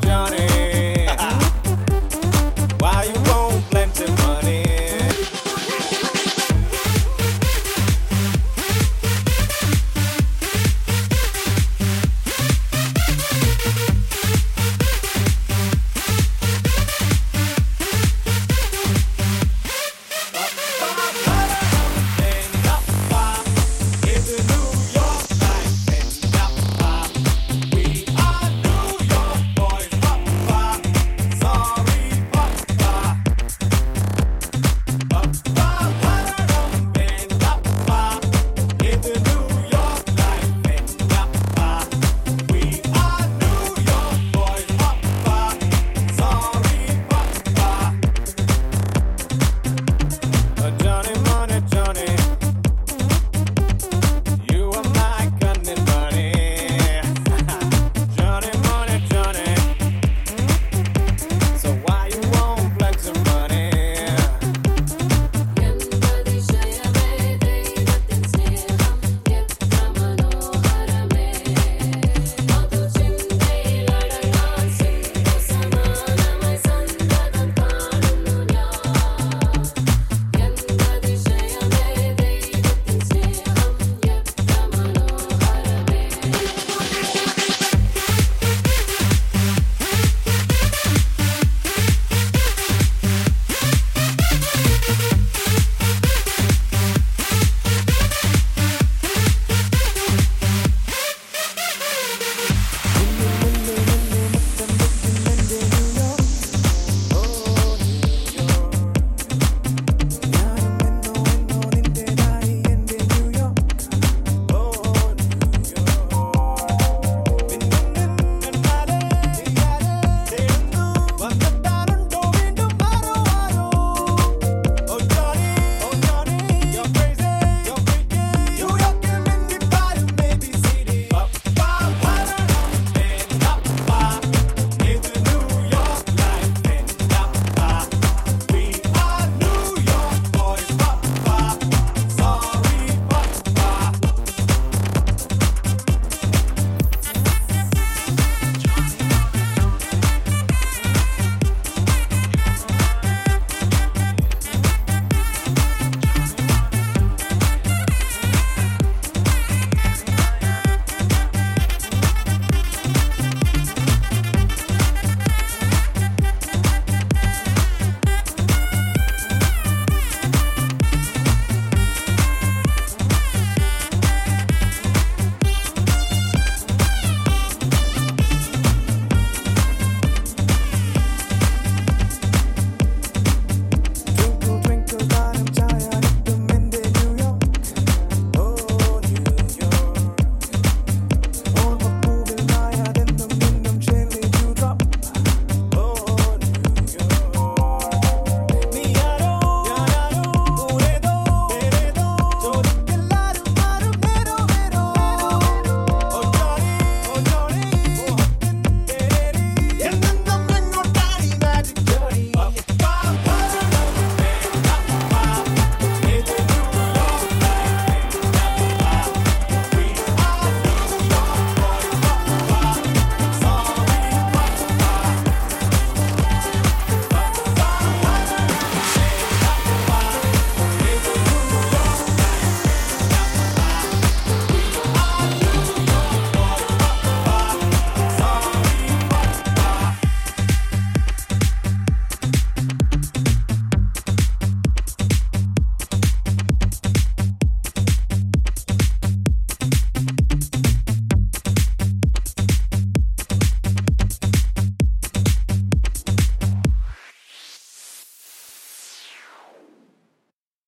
Johnny.